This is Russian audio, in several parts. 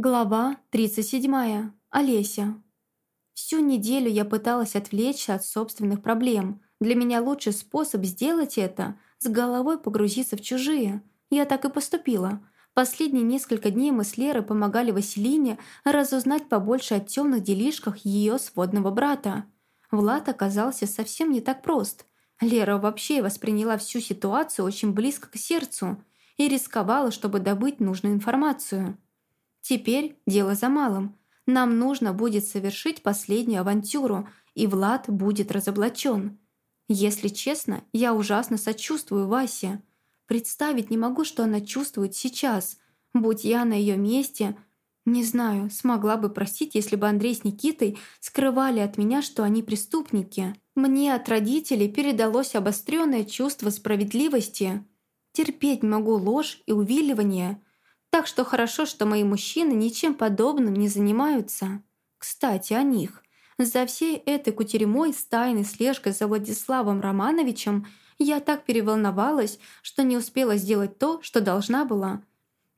Глава 37. Олеся. Всю неделю я пыталась отвлечься от собственных проблем. Для меня лучший способ сделать это – с головой погрузиться в чужие. Я так и поступила. Последние несколько дней мы с Лерой помогали Василине разузнать побольше о темных делишках ее сводного брата. Влад оказался совсем не так прост. Лера вообще восприняла всю ситуацию очень близко к сердцу и рисковала, чтобы добыть нужную информацию – Теперь дело за малым. Нам нужно будет совершить последнюю авантюру, и Влад будет разоблачен. Если честно, я ужасно сочувствую Васе. Представить не могу, что она чувствует сейчас. Будь я на ее месте, не знаю, смогла бы простить, если бы Андрей с Никитой скрывали от меня, что они преступники. Мне от родителей передалось обостренное чувство справедливости. Терпеть могу ложь и увиливание – так что хорошо, что мои мужчины ничем подобным не занимаются. Кстати, о них. За всей этой кутерьмой с тайной слежкой за Владиславом Романовичем я так переволновалась, что не успела сделать то, что должна была.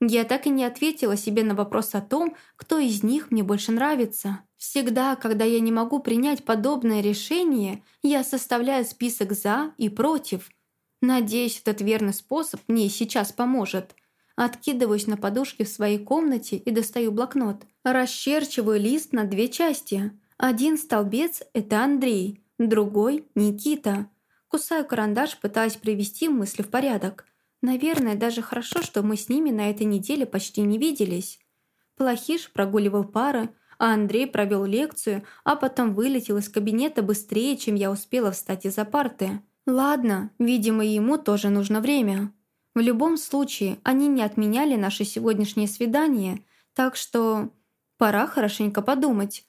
Я так и не ответила себе на вопрос о том, кто из них мне больше нравится. Всегда, когда я не могу принять подобное решение, я составляю список «за» и «против». Надеюсь, этот верный способ мне сейчас поможет. Откидываюсь на подушке в своей комнате и достаю блокнот. Расчерчиваю лист на две части. Один столбец – это Андрей, другой – Никита. Кусаю карандаш, пытаясь привести мысли в порядок. Наверное, даже хорошо, что мы с ними на этой неделе почти не виделись. Плохиш прогуливал пары, а Андрей провел лекцию, а потом вылетел из кабинета быстрее, чем я успела встать из-за парты. Ладно, видимо, ему тоже нужно время. В любом случае, они не отменяли наше сегодняшнее свидание, так что пора хорошенько подумать.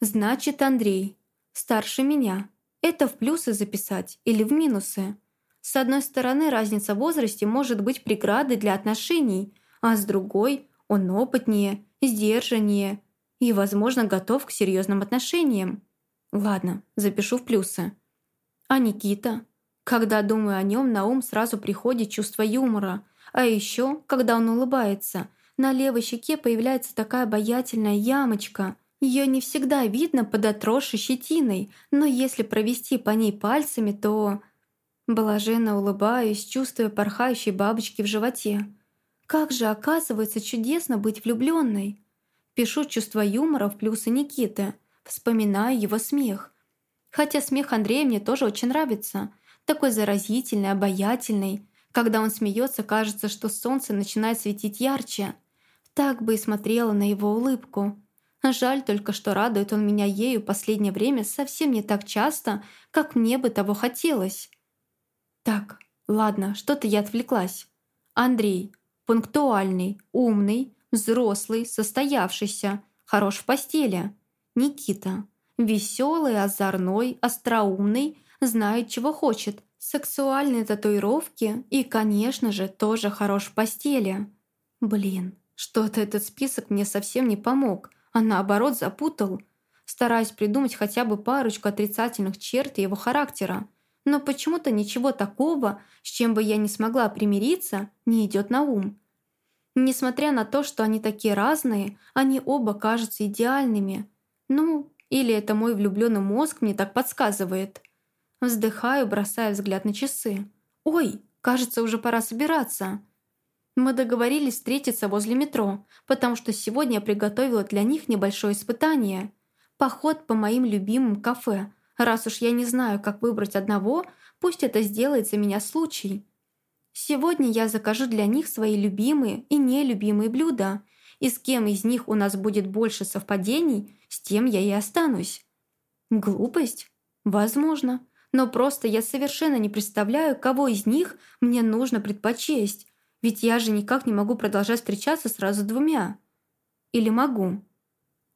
Значит, Андрей, старше меня. Это в плюсы записать или в минусы? С одной стороны, разница в возрасте может быть преградой для отношений, а с другой – он опытнее, сдержаннее и, возможно, готов к серьезным отношениям. Ладно, запишу в плюсы. А Никита? Когда думаю о нем, на ум сразу приходит чувство юмора. А еще, когда он улыбается, на левой щеке появляется такая обаятельная ямочка. Ее не всегда видно под отросшей щетиной, но если провести по ней пальцами, то... Блаженно улыбаюсь, чувствуя порхающие бабочки в животе. Как же, оказывается, чудесно быть влюбленной. Пишу чувство юмора в плюсы Никиты. Вспоминаю его смех. Хотя смех Андрея мне тоже очень нравится – такой заразительный, обаятельный. Когда он смеется, кажется, что солнце начинает светить ярче. Так бы и смотрела на его улыбку. Жаль только, что радует он меня ею последнее время совсем не так часто, как мне бы того хотелось. Так, ладно, что-то я отвлеклась. Андрей. Пунктуальный, умный, взрослый, состоявшийся, хорош в постели. Никита. Веселый, озорной, остроумный, знает, чего хочет. Сексуальные татуировки и, конечно же, тоже хорош в постели. Блин, что-то этот список мне совсем не помог, а наоборот запутал. Стараюсь придумать хотя бы парочку отрицательных черт его характера. Но почему-то ничего такого, с чем бы я не смогла примириться, не идет на ум. Несмотря на то, что они такие разные, они оба кажутся идеальными. Ну, или это мой влюбленный мозг мне так подсказывает. Вздыхаю, бросая взгляд на часы. «Ой, кажется, уже пора собираться». Мы договорились встретиться возле метро, потому что сегодня я приготовила для них небольшое испытание. Поход по моим любимым кафе. Раз уж я не знаю, как выбрать одного, пусть это сделает за меня случай. Сегодня я закажу для них свои любимые и нелюбимые блюда, и с кем из них у нас будет больше совпадений, с тем я и останусь. Глупость? Возможно но просто я совершенно не представляю, кого из них мне нужно предпочесть, ведь я же никак не могу продолжать встречаться сразу двумя. Или могу?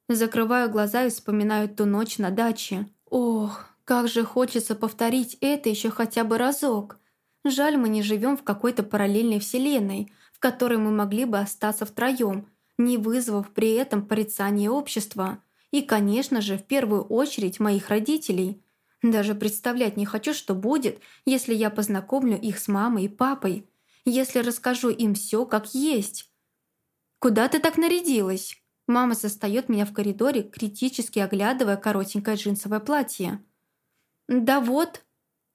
Закрываю глаза и вспоминаю ту ночь на даче. Ох, как же хочется повторить это еще хотя бы разок. Жаль, мы не живем в какой-то параллельной вселенной, в которой мы могли бы остаться втроем, не вызвав при этом порицания общества. И, конечно же, в первую очередь моих родителей – даже представлять не хочу, что будет, если я познакомлю их с мамой и папой, если расскажу им все как есть. «Куда ты так нарядилась?» Мама застает меня в коридоре, критически оглядывая коротенькое джинсовое платье. «Да вот!»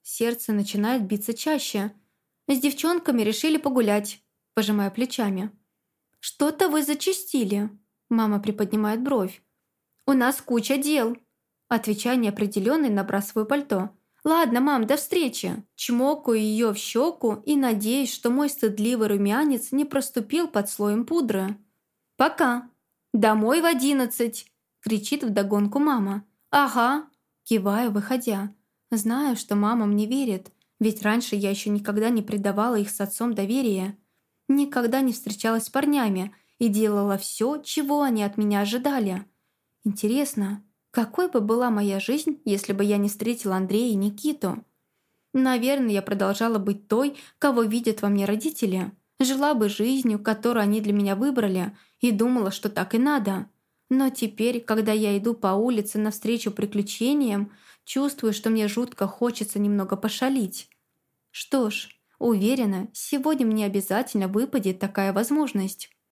Сердце начинает биться чаще. «С девчонками решили погулять», пожимая плечами. «Что-то вы зачистили», мама приподнимает бровь. «У нас куча дел», отвечая неопределенно набрасываю пальто. «Ладно, мам, до встречи!» Чмокаю ее в щеку и надеюсь, что мой стыдливый румянец не проступил под слоем пудры. «Пока!» «Домой в одиннадцать!» кричит вдогонку мама. «Ага!» киваю, выходя. Знаю, что мама мне верит, ведь раньше я еще никогда не предавала их с отцом доверия. Никогда не встречалась с парнями и делала все, чего они от меня ожидали. Интересно, какой бы была моя жизнь, если бы я не встретила Андрея и Никиту? Наверное, я продолжала быть той, кого видят во мне родители. Жила бы жизнью, которую они для меня выбрали, и думала, что так и надо. Но теперь, когда я иду по улице навстречу приключениям, чувствую, что мне жутко хочется немного пошалить. Что ж, уверена, сегодня мне обязательно выпадет такая возможность.